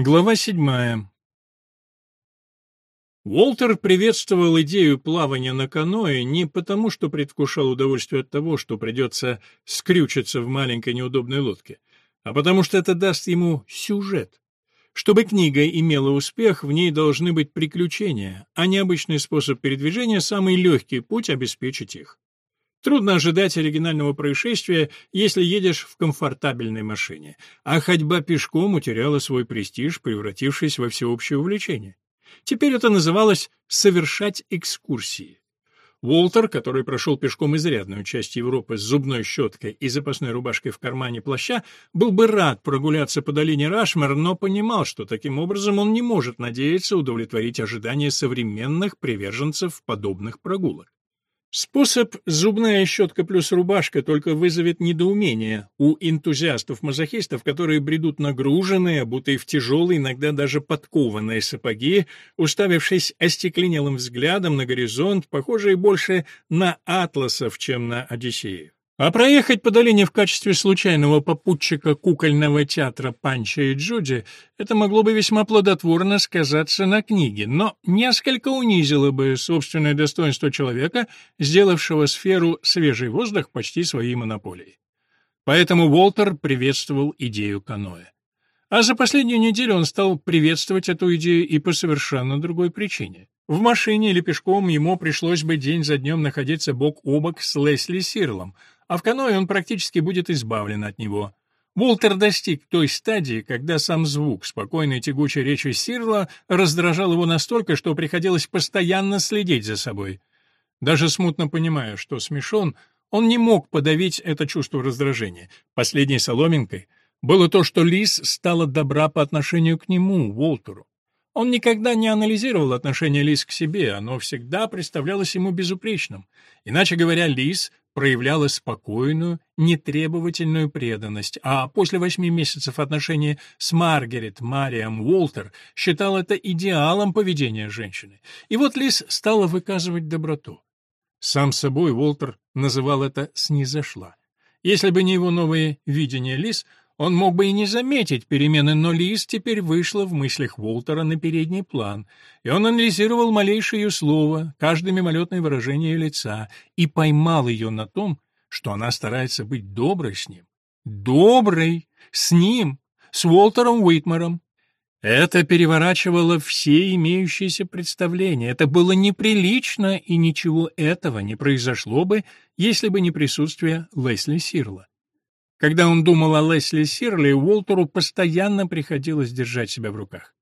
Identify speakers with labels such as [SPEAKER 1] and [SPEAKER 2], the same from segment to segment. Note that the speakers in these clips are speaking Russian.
[SPEAKER 1] Глава седьмая. Уолтер приветствовал идею плавания на каноэ не потому, что предвкушал удовольствие от того, что придется скрючиться в маленькой неудобной лодке, а потому что это даст ему сюжет. Чтобы книга имела успех, в ней должны быть приключения, а необычный способ передвижения — самый легкий путь обеспечить их. Трудно ожидать оригинального происшествия, если едешь в комфортабельной машине, а ходьба пешком утеряла свой престиж, превратившись во всеобщее увлечение. Теперь это называлось «совершать экскурсии». Уолтер, который прошел пешком изрядную часть Европы с зубной щеткой и запасной рубашкой в кармане плаща, был бы рад прогуляться по долине Рашмар, но понимал, что таким образом он не может надеяться удовлетворить ожидания современных приверженцев подобных прогулок. Способ «зубная щетка плюс рубашка» только вызовет недоумение у энтузиастов-мазохистов, которые бредут нагруженные, обутые в тяжелые, иногда даже подкованные сапоги, уставившись остекленелым взглядом на горизонт, похожие больше на атласов, чем на Одиссеев. А проехать по долине в качестве случайного попутчика кукольного театра Панча и Джуди это могло бы весьма плодотворно сказаться на книге, но несколько унизило бы собственное достоинство человека, сделавшего сферу свежий воздух почти своей монополией. Поэтому Уолтер приветствовал идею каноэ. А за последнюю неделю он стал приветствовать эту идею и по совершенно другой причине. В машине или пешком ему пришлось бы день за днем находиться бок о бок с Лесли Сирлом, а в каноэ он практически будет избавлен от него. Уолтер достиг той стадии, когда сам звук спокойной тягучей речи Сирла раздражал его настолько, что приходилось постоянно следить за собой. Даже смутно понимая, что смешон, он не мог подавить это чувство раздражения. Последней соломинкой было то, что Лис стала добра по отношению к нему, Уолтеру. Он никогда не анализировал отношение Лис к себе, оно всегда представлялось ему безупречным. Иначе говоря, Лис проявляла спокойную, нетребовательную преданность, а после восьми месяцев отношений с Маргарет Мариам Уолтер считал это идеалом поведения женщины. И вот Лиз стала выказывать доброту. Сам собой Уолтер называл это «снизошла». Если бы не его новое видение Лиз, он мог бы и не заметить перемены, но Лиз теперь вышла в мыслях Уолтера на передний план, и он анализировал малейшее ее слово, каждое мимолетное выражение лица, и поймал ее на том, что она старается быть доброй с ним. Доброй! С ним! С Уолтером Уитмаром! Это переворачивало все имеющиеся представления. Это было неприлично, и ничего этого не произошло бы, если бы не присутствие Лесли Сирла. Когда он думал о Лесли Сирли, Уолтеру постоянно приходилось держать себя в руках.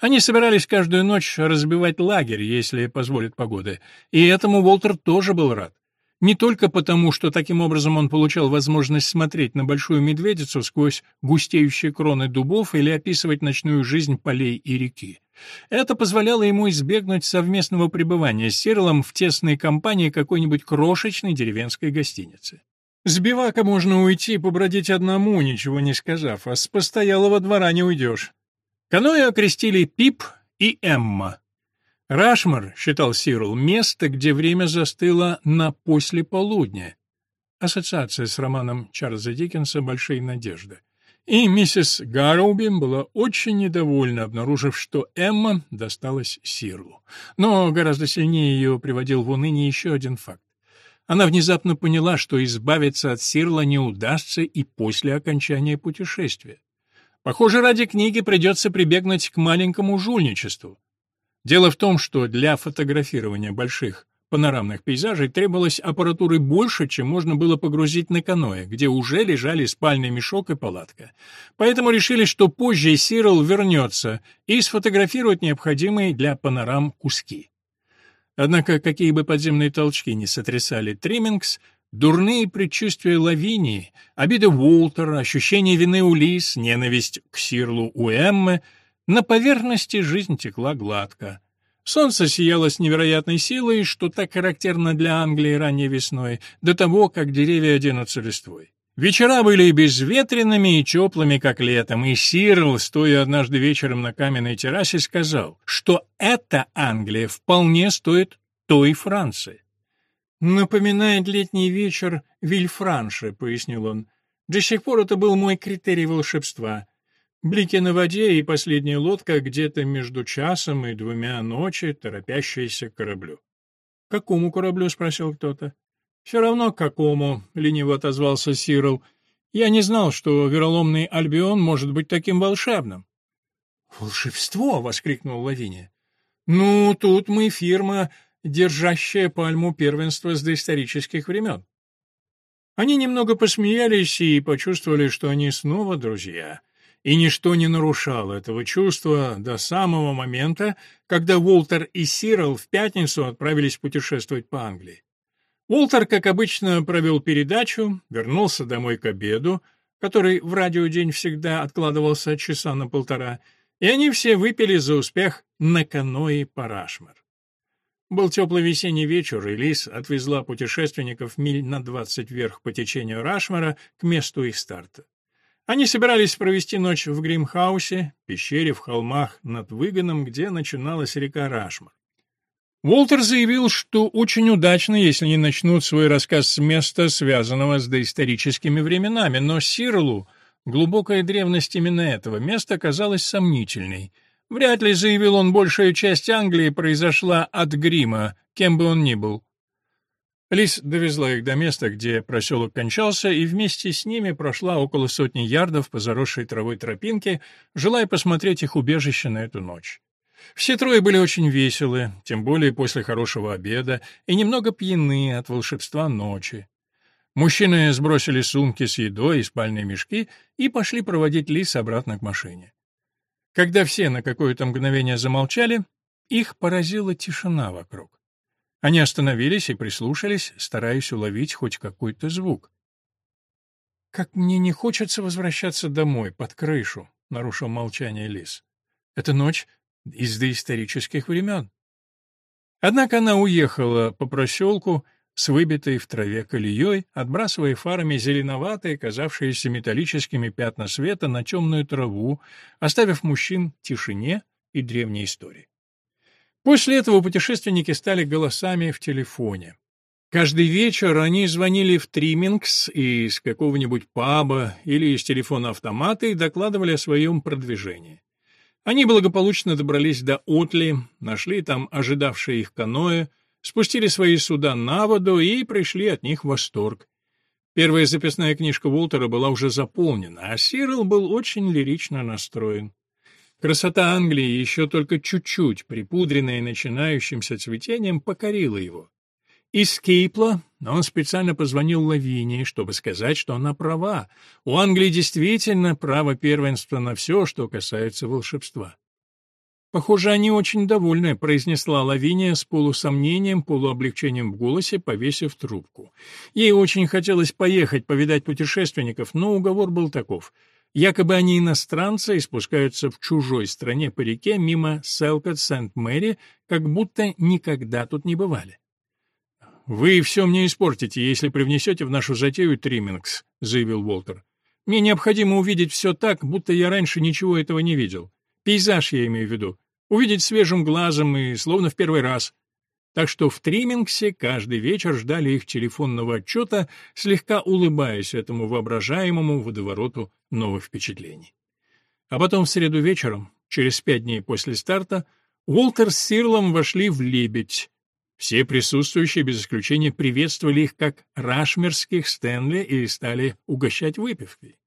[SPEAKER 1] Они собирались каждую ночь разбивать лагерь, если позволит погода, и этому Уолтер тоже был рад. Не только потому, что таким образом он получал возможность смотреть на большую медведицу сквозь густеющие кроны дубов или описывать ночную жизнь полей и реки. Это позволяло ему избегнуть совместного пребывания с Сирлом в тесной компании какой-нибудь крошечной деревенской гостиницы. С бивака можно уйти, побродить одному, ничего не сказав, а с постоялого двора не уйдешь. Каноэ окрестили Пип и Эмма. Рашмар, считал Сирл, место, где время застыло на после полудня. Ассоциация с романом Чарльза Диккенса «Большие надежды». И миссис Гарроубин была очень недовольна, обнаружив, что Эмма досталась Сирлу. Но гораздо сильнее ее приводил в уныние еще один факт. Она внезапно поняла, что избавиться от Сирла не удастся и после окончания путешествия. Похоже, ради книги придется прибегнуть к маленькому жульничеству. Дело в том, что для фотографирования больших панорамных пейзажей требовалось аппаратуры больше, чем можно было погрузить на каноэ, где уже лежали спальный мешок и палатка. Поэтому решили, что позже Сирл вернется и сфотографирует необходимые для панорам куски. Однако, какие бы подземные толчки не сотрясали Триммингс, дурные предчувствия Лавинии, обиды Уолтера, ощущение вины у Лис, ненависть к Сирлу у Эммы, на поверхности жизнь текла гладко. Солнце сияло с невероятной силой, что так характерно для Англии ранней весной, до того, как деревья оденутся листвой. Вечера были безветренными и теплыми, как летом, и Сирл, стоя однажды вечером на каменной террасе, сказал, что эта Англия вполне стоит той Франции. «Напоминает летний вечер Вильфранши», — пояснил он. «До сих пор это был мой критерий волшебства. Блики на воде и последняя лодка где-то между часом и двумя ночи, торопящаяся к кораблю. «Какому кораблю?» — спросил кто-то. «Все равно к какому», — лениво отозвался Сирл. «Я не знал, что вероломный Альбион может быть таким волшебным». «Волшебство!» — воскликнул Лавиния. «Ну, тут мы фирма, держащая пальму первенства с доисторических времен». Они немного посмеялись и почувствовали, что они снова друзья. И ничто не нарушало этого чувства до самого момента, когда Уолтер и Сирл в пятницу отправились путешествовать по Англии. Уолтер, как обычно, провел передачу, вернулся домой к обеду, который в радиодень всегда откладывался часа на полтора, и они все выпили за успех на каноэ Парашмар. Был теплый весенний вечер, и Лис отвезла путешественников миль на двадцать вверх по течению Рашмара к месту их старта. Они собирались провести ночь в Гримхаусе, пещере в холмах над выгоном, где начиналась река Рашмар. Уолтер заявил, что очень удачно, если они начнут свой рассказ с места, связанного с доисторическими временами, но Сирлу глубокая древность именно этого места казалась сомнительной. Вряд ли, заявил он, большая часть Англии произошла от грима, кем бы он ни был. Лис довезла их до места, где проселок кончался, и вместе с ними прошла около сотни ярдов по заросшей травой тропинке, желая посмотреть их убежище на эту ночь. Все трое были очень веселы, тем более после хорошего обеда, и немного пьяны от волшебства ночи. Мужчины сбросили сумки с едой и спальные мешки и пошли проводить Лис обратно к машине. Когда все на какое-то мгновение замолчали, их поразила тишина вокруг. Они остановились и прислушались, стараясь уловить хоть какой-то звук. «Как мне не хочется возвращаться домой, под крышу», — нарушил молчание Лис. «Это ночь из доисторических времен». Однако она уехала по проселку с выбитой в траве колеей, отбрасывая фарами зеленоватые, казавшиеся металлическими пятна света на темную траву, оставив мужчин тишине и древней истории. После этого путешественники стали голосами в телефоне. Каждый вечер они звонили в Триммингс из какого-нибудь паба или из телефона автомата и докладывали о своем продвижении. Они благополучно добрались до Отли, нашли там ожидавшие их каноэ, спустили свои суда на воду и пришли от них в восторг. Первая записная книжка Уолтера была уже заполнена, а Сирил был очень лирично настроен. Красота Англии, еще только чуть-чуть припудренная начинающимся цветением, покорила его. Из Кейпла он специально позвонил Лавинии, чтобы сказать, что она права. У Англии действительно право первенства на все, что касается волшебства. «Похоже, они очень довольны», — произнесла Лавиния с полусомнением, полуоблегчением в голосе, повесив трубку. Ей очень хотелось поехать повидать путешественников, но уговор был таков — Якобы они иностранцы и спускаются в чужой стране по реке мимо Селкот-Сент-Мэри, как будто никогда тут не бывали. «Вы все мне испортите, если привнесете в нашу затею Триммингс», — заявил Уолтер. «Мне необходимо увидеть все так, будто я раньше ничего этого не видел. Пейзаж я имею в виду. Увидеть свежим глазом и словно в первый раз. Так что в Триммингсе каждый вечер ждали их телефонного отчета, слегка улыбаясь этому воображаемому водовороту новых впечатлений. А потом в среду вечером, через пять дней после старта, Уолтер с Сирлом вошли в «Лебедь». Все присутствующие, без исключения, приветствовали их как рашмерских Стэнли и стали угощать выпивкой.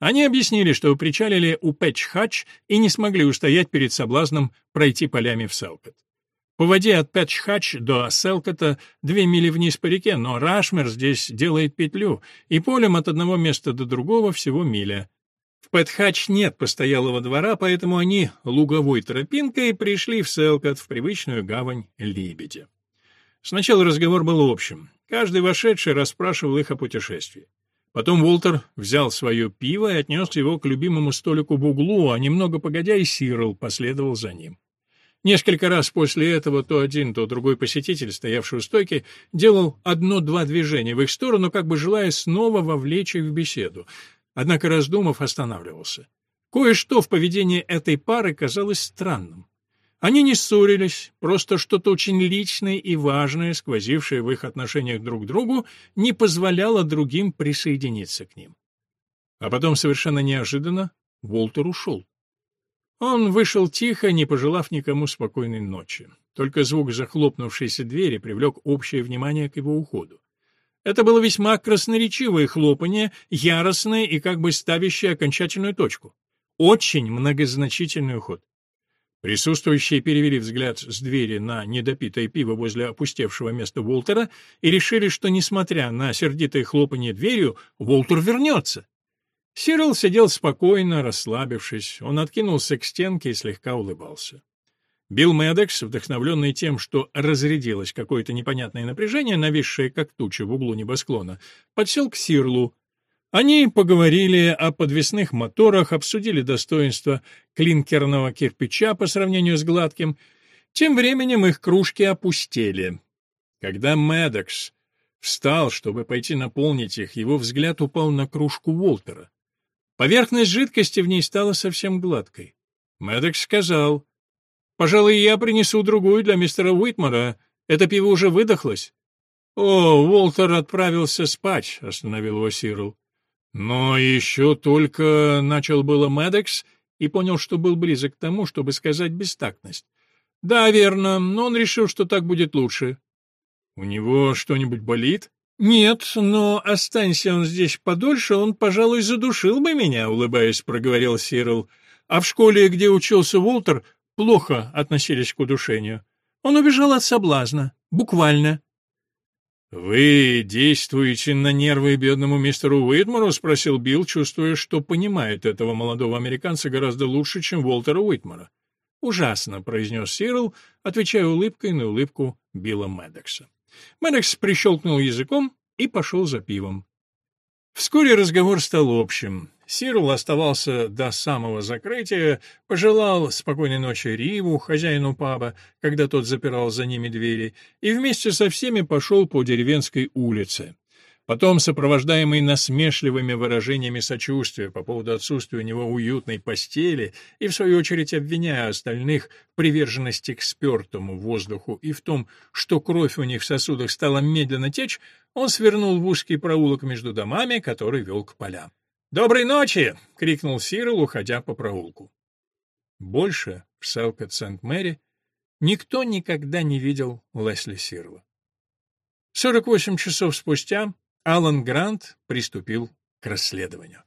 [SPEAKER 1] Они объяснили, что причалили у Пэтч-Хач и не смогли устоять перед соблазном пройти полями в Селкот. По воде от Пэтчхач до Селкота две мили вниз по реке, но Рашмер здесь делает петлю, и полем от одного места до другого всего миля. В Пэтхач нет постоялого двора, поэтому они луговой тропинкой пришли в Селкот, в привычную гавань Лебедя. Сначала разговор был общим. Каждый вошедший расспрашивал их о путешествии. Потом Уолтер взял свое пиво и отнес его к любимому столику в углу, а немного погодя и Сирл последовал за ним. Несколько раз после этого то один, то другой посетитель, стоявший у стойки, делал одно-два движения в их сторону, как бы желая снова вовлечь их в беседу. Однако, раздумав, останавливался. Кое-что в поведении этой пары казалось странным. Они не ссорились, просто что-то очень личное и важное, сквозившее в их отношениях друг к другу, не позволяло другим присоединиться к ним. А потом, совершенно неожиданно, Уолтер ушел. Он вышел тихо, не пожелав никому спокойной ночи. Только звук захлопнувшейся двери привлек общее внимание к его уходу. Это было весьма красноречивое хлопанье, яростное и как бы ставящее окончательную точку. Очень многозначительный уход. Присутствующие перевели взгляд с двери на недопитое пиво возле опустевшего места Уолтера и решили, что, несмотря на сердитое хлопанье дверью, Уолтер вернется. Сирил сидел спокойно, расслабившись. Он откинулся к стенке и слегка улыбался. Билл Мэддокс, вдохновленный тем, что разрядилось какое-то непонятное напряжение, нависшее как туча в углу небосклона, подсел к Сирлу. Они поговорили о подвесных моторах, обсудили достоинства клинкерного кирпича по сравнению с гладким. Тем временем их кружки опустели. Когда Мэддокс встал, чтобы пойти наполнить их, его взгляд упал на кружку Уолтера. Поверхность жидкости в ней стала совсем гладкой. Мэддокс сказал — Пожалуй, я принесу другую для мистера Уитмара. Это пиво уже выдохлось. О, Уолтер отправился спать, остановил его Сирл. Но еще только начал было Медекс и понял, что был близок к тому, чтобы сказать бестактность. Да, верно, но он решил, что так будет лучше. У него что-нибудь болит? Нет, но останься он здесь подольше, он, пожалуй, задушил бы меня, улыбаясь, проговорил Сирл. А в школе, где учился Уолтер, плохо относились к удушению. Он убежал от соблазна, буквально. «Вы действуете на нервы бедному мистеру Уитмару?» — спросил Билл, чувствуя, что понимает этого молодого американца гораздо лучше, чем Уолтера Уитмара. «Ужасно», — произнес Сирл, отвечая улыбкой на улыбку Билла Мэддокса. Мэддокс прищелкнул языком и пошел за пивом. Вскоре разговор стал общим. Сирл оставался до самого закрытия, пожелал спокойной ночи Риву, хозяину паба, когда тот запирал за ними двери, и вместе со всеми пошел по деревенской улице. Потом, сопровождаемый насмешливыми выражениями сочувствия по поводу отсутствия у него уютной постели и, в свою очередь, обвиняя остальных в приверженности к спертому воздуху и в том, что кровь у них в сосудах стала медленно течь, он свернул в узкий проулок между домами, который вел к полям. «Доброй ночи!» — крикнул Сирил, уходя по проулку. Больше в Селкот-Сент-Мэри никто никогда не видел Лесли Сирла. 48 часов спустя Алан Грант приступил к расследованию.